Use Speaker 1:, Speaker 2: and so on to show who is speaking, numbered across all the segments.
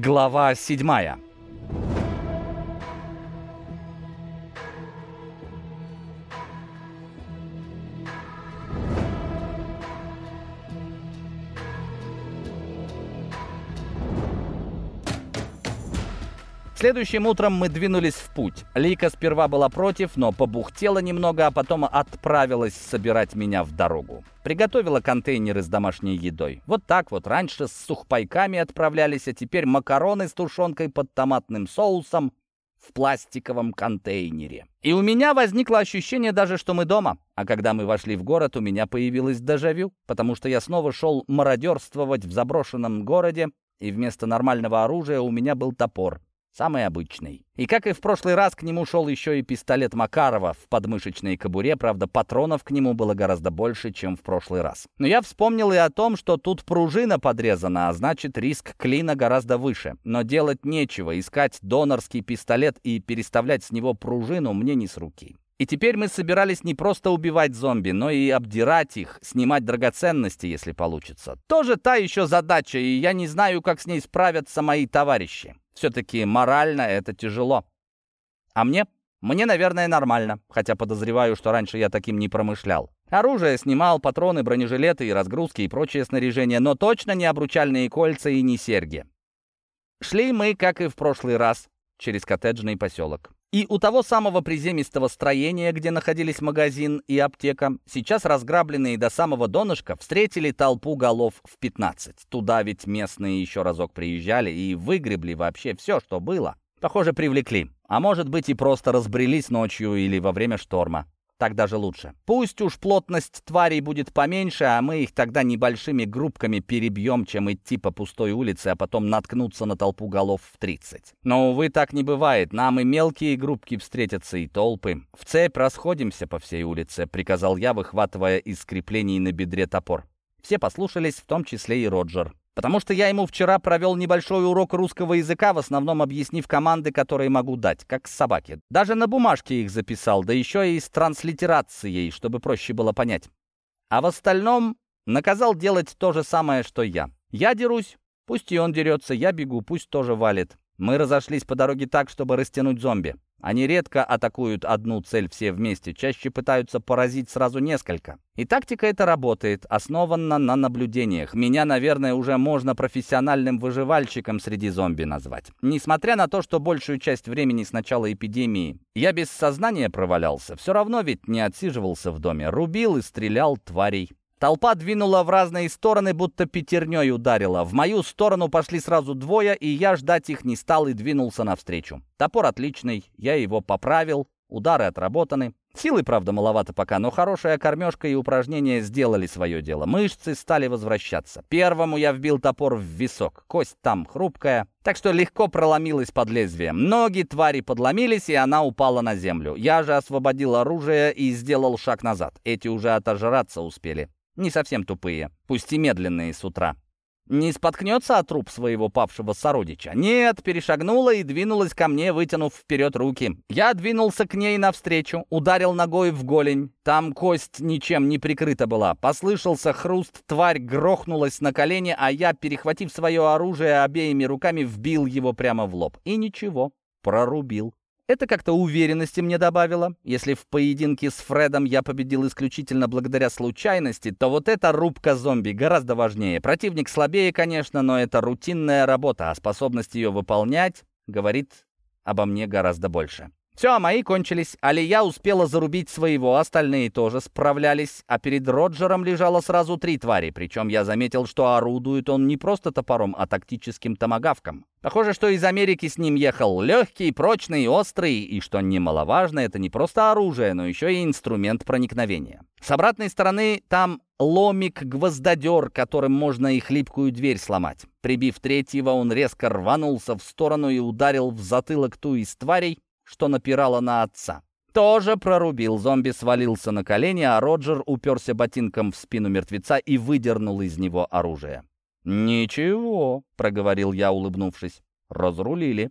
Speaker 1: Глава седьмая. Следующим утром мы двинулись в путь. Лика сперва была против, но побухтела немного, а потом отправилась собирать меня в дорогу. Приготовила контейнеры с домашней едой. Вот так вот. Раньше с сухпайками отправлялись, а теперь макароны с тушенкой под томатным соусом в пластиковом контейнере. И у меня возникло ощущение даже, что мы дома. А когда мы вошли в город, у меня появилось дежавю, потому что я снова шел мародерствовать в заброшенном городе, и вместо нормального оружия у меня был топор. Самый обычный. И как и в прошлый раз, к нему шел еще и пистолет Макарова в подмышечной кобуре, правда, патронов к нему было гораздо больше, чем в прошлый раз. Но я вспомнил и о том, что тут пружина подрезана, а значит, риск клина гораздо выше. Но делать нечего, искать донорский пистолет и переставлять с него пружину мне не с руки. И теперь мы собирались не просто убивать зомби, но и обдирать их, снимать драгоценности, если получится. Тоже та еще задача, и я не знаю, как с ней справятся мои товарищи. Все-таки морально это тяжело. А мне? Мне, наверное, нормально, хотя подозреваю, что раньше я таким не промышлял. Оружие снимал, патроны, бронежилеты и разгрузки и прочее снаряжение, но точно не обручальные кольца и не серьги. Шли мы, как и в прошлый раз, через коттеджный поселок. И у того самого приземистого строения, где находились магазин и аптека, сейчас разграбленные до самого донышка, встретили толпу голов в 15. Туда ведь местные еще разок приезжали и выгребли вообще все, что было. Похоже, привлекли. А может быть и просто разбрелись ночью или во время шторма. Так даже лучше. Пусть уж плотность тварей будет поменьше, а мы их тогда небольшими группками перебьем, чем идти по пустой улице, а потом наткнуться на толпу голов в 30. Но, увы, так не бывает. Нам и мелкие группки встретятся, и толпы. В цепь расходимся по всей улице, приказал я, выхватывая из креплений на бедре топор. Все послушались, в том числе и Роджер потому что я ему вчера провел небольшой урок русского языка, в основном объяснив команды, которые могу дать, как собаки. Даже на бумажке их записал, да еще и с транслитерацией, чтобы проще было понять. А в остальном наказал делать то же самое, что я. Я дерусь, пусть и он дерется, я бегу, пусть тоже валит. Мы разошлись по дороге так, чтобы растянуть зомби. Они редко атакуют одну цель все вместе, чаще пытаются поразить сразу несколько. И тактика эта работает, основана на наблюдениях. Меня, наверное, уже можно профессиональным выживальщиком среди зомби назвать. Несмотря на то, что большую часть времени с начала эпидемии я без сознания провалялся, все равно ведь не отсиживался в доме, рубил и стрелял тварей. Толпа двинула в разные стороны, будто пятерней ударила. В мою сторону пошли сразу двое, и я ждать их не стал и двинулся навстречу. Топор отличный, я его поправил, удары отработаны. Силы, правда, маловато пока, но хорошая кормежка и упражнения сделали свое дело. Мышцы стали возвращаться. Первому я вбил топор в висок. Кость там хрупкая, так что легко проломилась под лезвием. Ноги твари подломились, и она упала на землю. Я же освободил оружие и сделал шаг назад. Эти уже отожраться успели. Не совсем тупые, пусть и медленные с утра. Не споткнется от труп своего павшего сородича? Нет, перешагнула и двинулась ко мне, вытянув вперед руки. Я двинулся к ней навстречу, ударил ногой в голень. Там кость ничем не прикрыта была. Послышался хруст, тварь грохнулась на колени, а я, перехватив свое оружие обеими руками, вбил его прямо в лоб. И ничего, прорубил. Это как-то уверенности мне добавило. Если в поединке с Фредом я победил исключительно благодаря случайности, то вот эта рубка зомби гораздо важнее. Противник слабее, конечно, но это рутинная работа, а способность ее выполнять говорит обо мне гораздо больше. Все, мои кончились. Алия успела зарубить своего, остальные тоже справлялись, а перед Роджером лежало сразу три твари, причем я заметил, что орудует он не просто топором, а тактическим томагавком. Похоже, что из Америки с ним ехал легкий, прочный, острый, и, что немаловажно, это не просто оружие, но еще и инструмент проникновения. С обратной стороны там ломик-гвоздодер, которым можно и хлипкую дверь сломать. Прибив третьего, он резко рванулся в сторону и ударил в затылок ту из тварей, что напирала на отца. Тоже прорубил. Зомби свалился на колени, а Роджер уперся ботинком в спину мертвеца и выдернул из него оружие. «Ничего», — проговорил я, улыбнувшись. «Разрулили».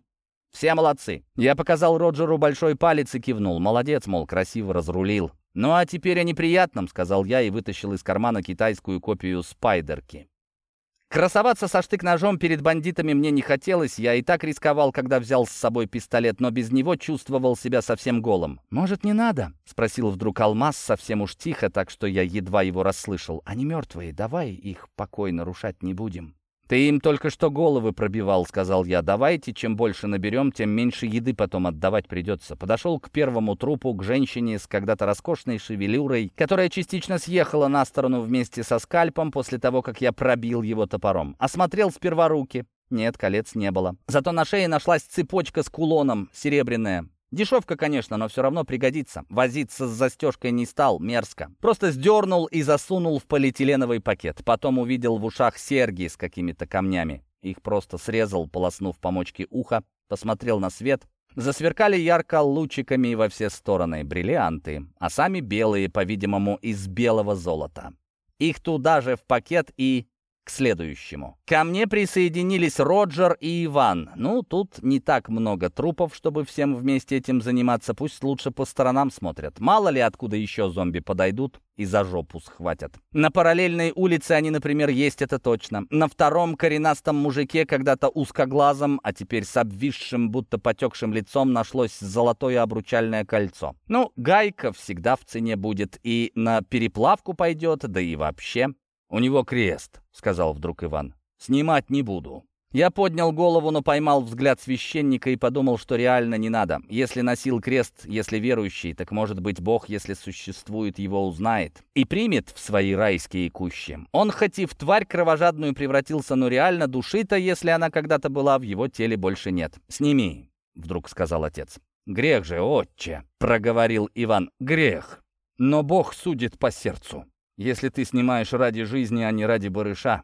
Speaker 1: «Все молодцы». Я показал Роджеру большой палец и кивнул. «Молодец, мол, красиво разрулил». «Ну а теперь о неприятном», — сказал я и вытащил из кармана китайскую копию «Спайдерки». Красоваться со штык-ножом перед бандитами мне не хотелось, я и так рисковал, когда взял с собой пистолет, но без него чувствовал себя совсем голым. «Может, не надо?» — спросил вдруг Алмаз совсем уж тихо, так что я едва его расслышал. «Они мертвые, давай их покой нарушать не будем». «Ты им только что головы пробивал», — сказал я. «Давайте, чем больше наберем, тем меньше еды потом отдавать придется». Подошел к первому трупу, к женщине с когда-то роскошной шевелюрой, которая частично съехала на сторону вместе со скальпом после того, как я пробил его топором. Осмотрел сперва руки. Нет, колец не было. Зато на шее нашлась цепочка с кулоном, серебряная. Дешевка, конечно, но все равно пригодится. Возиться с застежкой не стал, мерзко. Просто сдернул и засунул в полиэтиленовый пакет. Потом увидел в ушах серьги с какими-то камнями. Их просто срезал, полоснув по мочке уха, посмотрел на свет. Засверкали ярко лучиками во все стороны бриллианты, а сами белые, по-видимому, из белого золота. Их туда же в пакет и к следующему. Ко мне присоединились Роджер и Иван. Ну, тут не так много трупов, чтобы всем вместе этим заниматься. Пусть лучше по сторонам смотрят. Мало ли откуда еще зомби подойдут и за жопу схватят. На параллельной улице они, например, есть, это точно. На втором коренастом мужике, когда-то узкоглазом, а теперь с обвисшим, будто потекшим лицом, нашлось золотое обручальное кольцо. Ну, гайка всегда в цене будет и на переплавку пойдет, да и вообще. «У него крест», — сказал вдруг Иван. «Снимать не буду». Я поднял голову, но поймал взгляд священника и подумал, что реально не надо. Если носил крест, если верующий, так может быть Бог, если существует, его узнает и примет в свои райские кущи. Он хоть и в тварь кровожадную превратился, но реально души-то, если она когда-то была, в его теле больше нет. «Сними», — вдруг сказал отец. «Грех же, отче», — проговорил Иван. «Грех. Но Бог судит по сердцу». Если ты снимаешь ради жизни, а не ради барыша,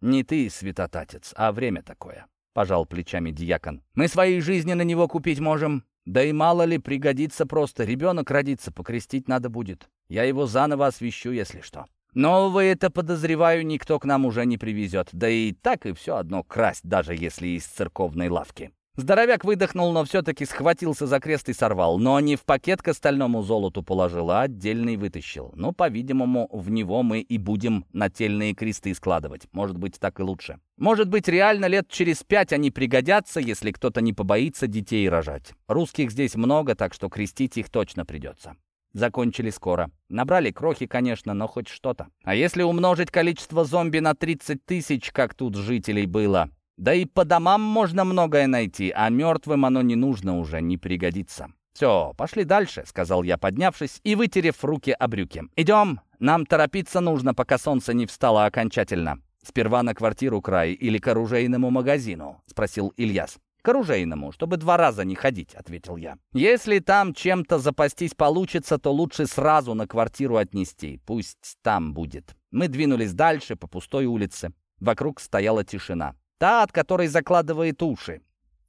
Speaker 1: не ты святотатец, а время такое», — пожал плечами дьякон. «Мы своей жизни на него купить можем, да и мало ли пригодится просто. Ребенок родится, покрестить надо будет. Я его заново освящу, если что. Нового это, подозреваю, никто к нам уже не привезет. Да и так и все одно красть, даже если из церковной лавки». Здоровяк выдохнул, но все-таки схватился за крест и сорвал. Но не в пакет к остальному золоту положил, а отдельный вытащил. Ну, по-видимому, в него мы и будем нательные кресты складывать. Может быть, так и лучше. Может быть, реально лет через пять они пригодятся, если кто-то не побоится детей рожать. Русских здесь много, так что крестить их точно придется. Закончили скоро. Набрали крохи, конечно, но хоть что-то. А если умножить количество зомби на 30 тысяч, как тут жителей было, да и по домам можно многое найти, а мертвым оно не нужно уже, не пригодится. «Все, пошли дальше», — сказал я, поднявшись и вытерев руки о брюки. «Идем, нам торопиться нужно, пока солнце не встало окончательно». «Сперва на квартиру край или к оружейному магазину?» — спросил Ильяс. «К оружейному, чтобы два раза не ходить», — ответил я. «Если там чем-то запастись получится, то лучше сразу на квартиру отнести. Пусть там будет». Мы двинулись дальше по пустой улице. Вокруг стояла тишина. Та, от которой закладывает уши.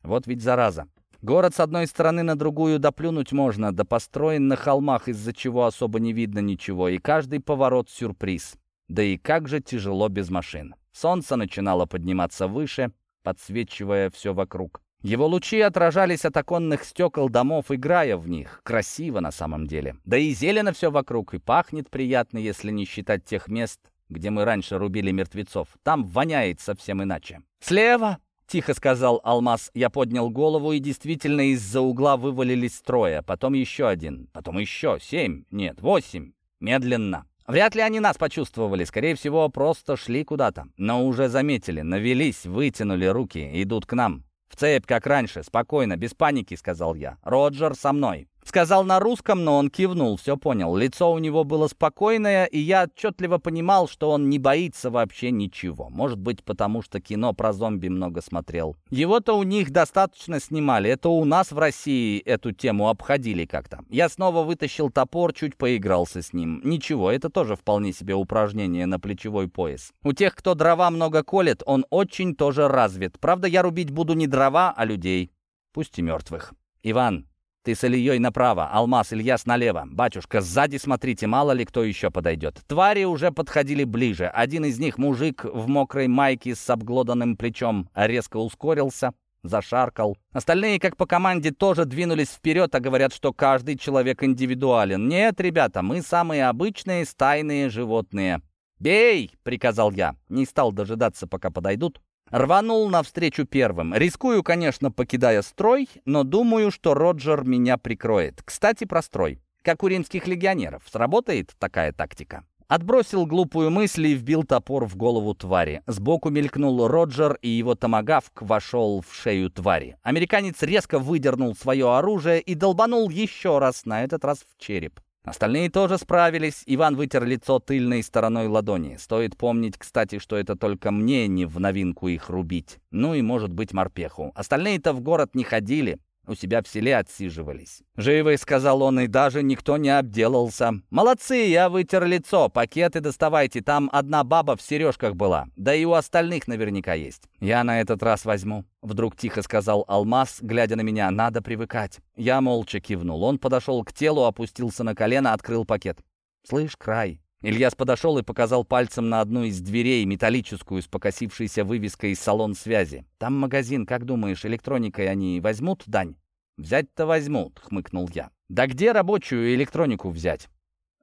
Speaker 1: Вот ведь зараза. Город с одной стороны на другую доплюнуть можно, да построен на холмах, из-за чего особо не видно ничего, и каждый поворот — сюрприз. Да и как же тяжело без машин. Солнце начинало подниматься выше, подсвечивая все вокруг. Его лучи отражались от оконных стекол домов, играя в них. Красиво на самом деле. Да и зелено все вокруг, и пахнет приятно, если не считать тех мест, где мы раньше рубили мертвецов. Там воняет совсем иначе. «Слева!» — тихо сказал Алмаз. Я поднял голову, и действительно из-за угла вывалились трое. Потом еще один. Потом еще. Семь. Нет, восемь. Медленно. Вряд ли они нас почувствовали. Скорее всего, просто шли куда-то. Но уже заметили. Навелись, вытянули руки. Идут к нам. «В цепь, как раньше. Спокойно, без паники», — сказал я. «Роджер со мной». Сказал на русском, но он кивнул, все понял. Лицо у него было спокойное, и я отчетливо понимал, что он не боится вообще ничего. Может быть, потому что кино про зомби много смотрел. Его-то у них достаточно снимали. Это у нас в России эту тему обходили как-то. Я снова вытащил топор, чуть поигрался с ним. Ничего, это тоже вполне себе упражнение на плечевой пояс. У тех, кто дрова много колет, он очень тоже развит. Правда, я рубить буду не дрова, а людей. Пусть и мертвых. «Иван, ты с Ильей направо, Алмаз, Ильяс налево. Батюшка, сзади смотрите, мало ли кто еще подойдет. Твари уже подходили ближе. Один из них, мужик в мокрой майке с обглоданным плечом, резко ускорился, зашаркал. Остальные, как по команде, тоже двинулись вперед, а говорят, что каждый человек индивидуален. Нет, ребята, мы самые обычные стайные животные. «Бей!» — приказал я. Не стал дожидаться, пока подойдут. Рванул навстречу первым. Рискую, конечно, покидая строй, но думаю, что Роджер меня прикроет. Кстати, про строй. Как у римских легионеров. Сработает такая тактика? Отбросил глупую мысль и вбил топор в голову твари. Сбоку мелькнул Роджер, и его томагавк вошел в шею твари. Американец резко выдернул свое оружие и долбанул еще раз, на этот раз в череп. Остальные тоже справились. Иван вытер лицо тыльной стороной ладони. Стоит помнить, кстати, что это только мне не в новинку их рубить. Ну и, может быть, морпеху. Остальные-то в город не ходили у себя в селе отсиживались. «Живы», — сказал он, — «и даже никто не обделался». «Молодцы, я вытер лицо, пакеты доставайте, там одна баба в сережках была, да и у остальных наверняка есть». «Я на этот раз возьму», — вдруг тихо сказал Алмаз, глядя на меня, «надо привыкать». Я молча кивнул. Он подошел к телу, опустился на колено, открыл пакет. «Слышь, край, Ильяс подошел и показал пальцем на одну из дверей, металлическую, с покосившейся вывеской «Салон связи». «Там магазин, как думаешь, электроникой они возьмут, Дань?» «Взять-то возьмут», — хмыкнул я. «Да где рабочую электронику взять?»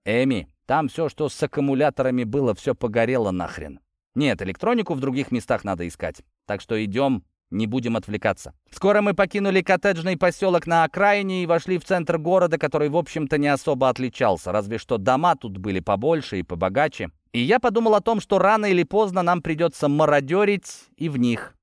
Speaker 1: «Эми, там все, что с аккумуляторами было, все погорело нахрен. Нет, электронику в других местах надо искать. Так что идем, не будем отвлекаться. Скоро мы покинули коттеджный поселок на окраине и вошли в центр города, который, в общем-то, не особо отличался, разве что дома тут были побольше и побогаче. И я подумал о том, что рано или поздно нам придется мародерить и в них.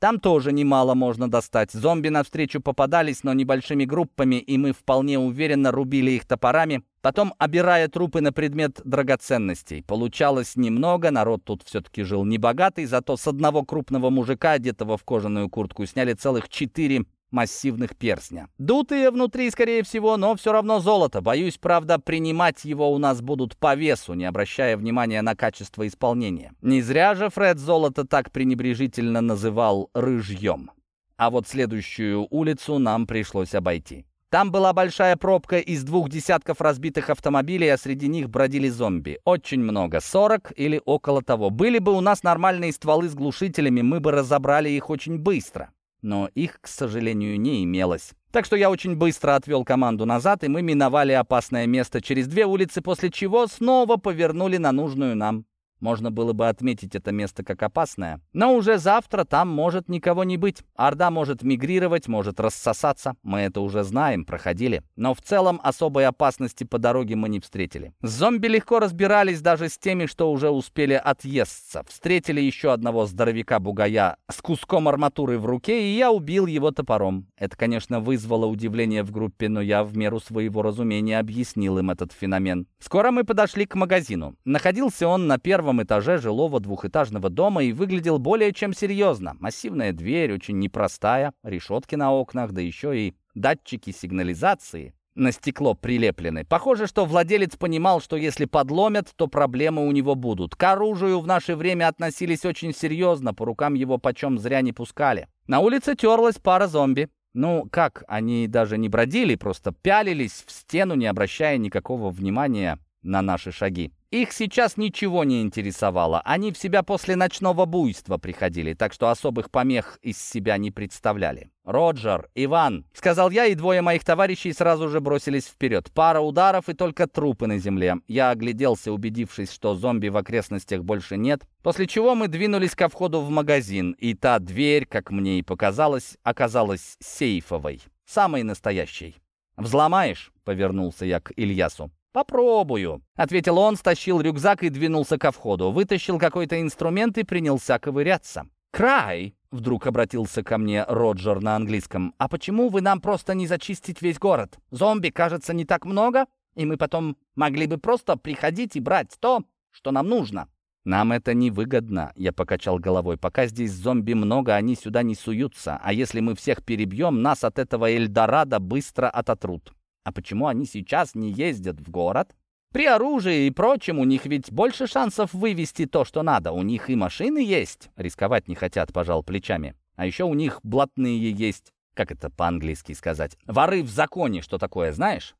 Speaker 1: Там тоже немало можно достать. Зомби навстречу попадались, но небольшими группами, и мы вполне уверенно рубили их топорами, потом обирая трупы на предмет драгоценностей. Получалось немного, народ тут все-таки жил небогатый, зато с одного крупного мужика, одетого в кожаную куртку, сняли целых четыре массивных перстня. Дутые внутри, скорее всего, но все равно золото. Боюсь, правда, принимать его у нас будут по весу, не обращая внимания на качество исполнения. Не зря же Фред золото так пренебрежительно называл «рыжьем». А вот следующую улицу нам пришлось обойти. Там была большая пробка из двух десятков разбитых автомобилей, а среди них бродили зомби. Очень много, 40 или около того. Были бы у нас нормальные стволы с глушителями, мы бы разобрали их очень быстро но их, к сожалению, не имелось. Так что я очень быстро отвел команду назад, и мы миновали опасное место через две улицы, после чего снова повернули на нужную нам можно было бы отметить это место как опасное. Но уже завтра там может никого не быть. Орда может мигрировать, может рассосаться. Мы это уже знаем, проходили. Но в целом особой опасности по дороге мы не встретили. Зомби легко разбирались даже с теми, что уже успели отъесться. Встретили еще одного здоровяка-бугая с куском арматуры в руке, и я убил его топором. Это, конечно, вызвало удивление в группе, но я в меру своего разумения объяснил им этот феномен. Скоро мы подошли к магазину. Находился он на первом первом этаже жилого двухэтажного дома и выглядел более чем серьезно. Массивная дверь, очень непростая, решетки на окнах, да еще и датчики сигнализации на стекло прилеплены. Похоже, что владелец понимал, что если подломят, то проблемы у него будут. К оружию в наше время относились очень серьезно, по рукам его почем зря не пускали. На улице терлась пара зомби. Ну, как, они даже не бродили, просто пялились в стену, не обращая никакого внимания на наши шаги. Их сейчас ничего не интересовало. Они в себя после ночного буйства приходили, так что особых помех из себя не представляли. «Роджер, Иван!» — сказал я, и двое моих товарищей сразу же бросились вперед. Пара ударов и только трупы на земле. Я огляделся, убедившись, что зомби в окрестностях больше нет, после чего мы двинулись ко входу в магазин, и та дверь, как мне и показалось, оказалась сейфовой, самой настоящей. «Взломаешь?» — повернулся я к Ильясу. «Попробую», — ответил он, стащил рюкзак и двинулся ко входу. Вытащил какой-то инструмент и принялся ковыряться. «Край!» — вдруг обратился ко мне Роджер на английском. «А почему вы нам просто не зачистить весь город? Зомби, кажется, не так много, и мы потом могли бы просто приходить и брать то, что нам нужно». «Нам это невыгодно», — я покачал головой. «Пока здесь зомби много, они сюда не суются. А если мы всех перебьем, нас от этого Эльдорадо быстро ототрут». А почему они сейчас не ездят в город? При оружии и прочем у них ведь больше шансов вывести то, что надо. У них и машины есть. Рисковать не хотят, пожал плечами. А еще у них блатные есть. Как это по-английски сказать? Воры в законе, что такое, знаешь?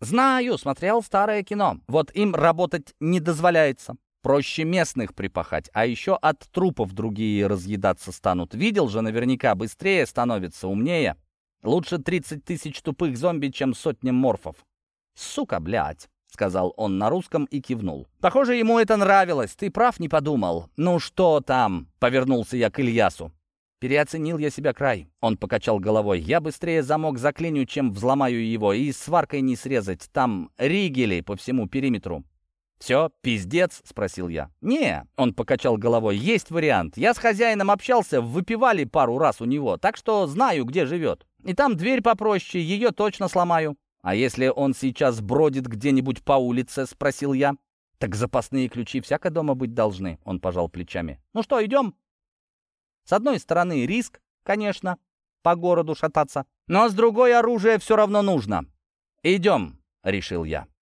Speaker 1: Знаю, смотрел старое кино. Вот им работать не дозволяется. Проще местных припахать, а еще от трупов другие разъедаться станут. Видел же наверняка, быстрее становится, умнее. Лучше 30 тысяч тупых зомби, чем сотня морфов. Сука, блядь. — сказал он на русском и кивнул. «Похоже, ему это нравилось. Ты прав, не подумал. Ну что там?» — повернулся я к Ильясу. Переоценил я себя край. Он покачал головой. Я быстрее замок заклиню, чем взломаю его, и сваркой не срезать. Там ригели по всему периметру. «Все, пиздец?» — спросил я. «Не», — он покачал головой, — «есть вариант. Я с хозяином общался, выпивали пару раз у него, так что знаю, где живет. И там дверь попроще, ее точно сломаю». «А если он сейчас бродит где-нибудь по улице?» — спросил я. «Так запасные ключи всяко дома быть должны», — он пожал плечами. «Ну что, идем?» С одной стороны риск, конечно, по городу шататься, но с другой оружие все равно нужно. «Идем», — решил я.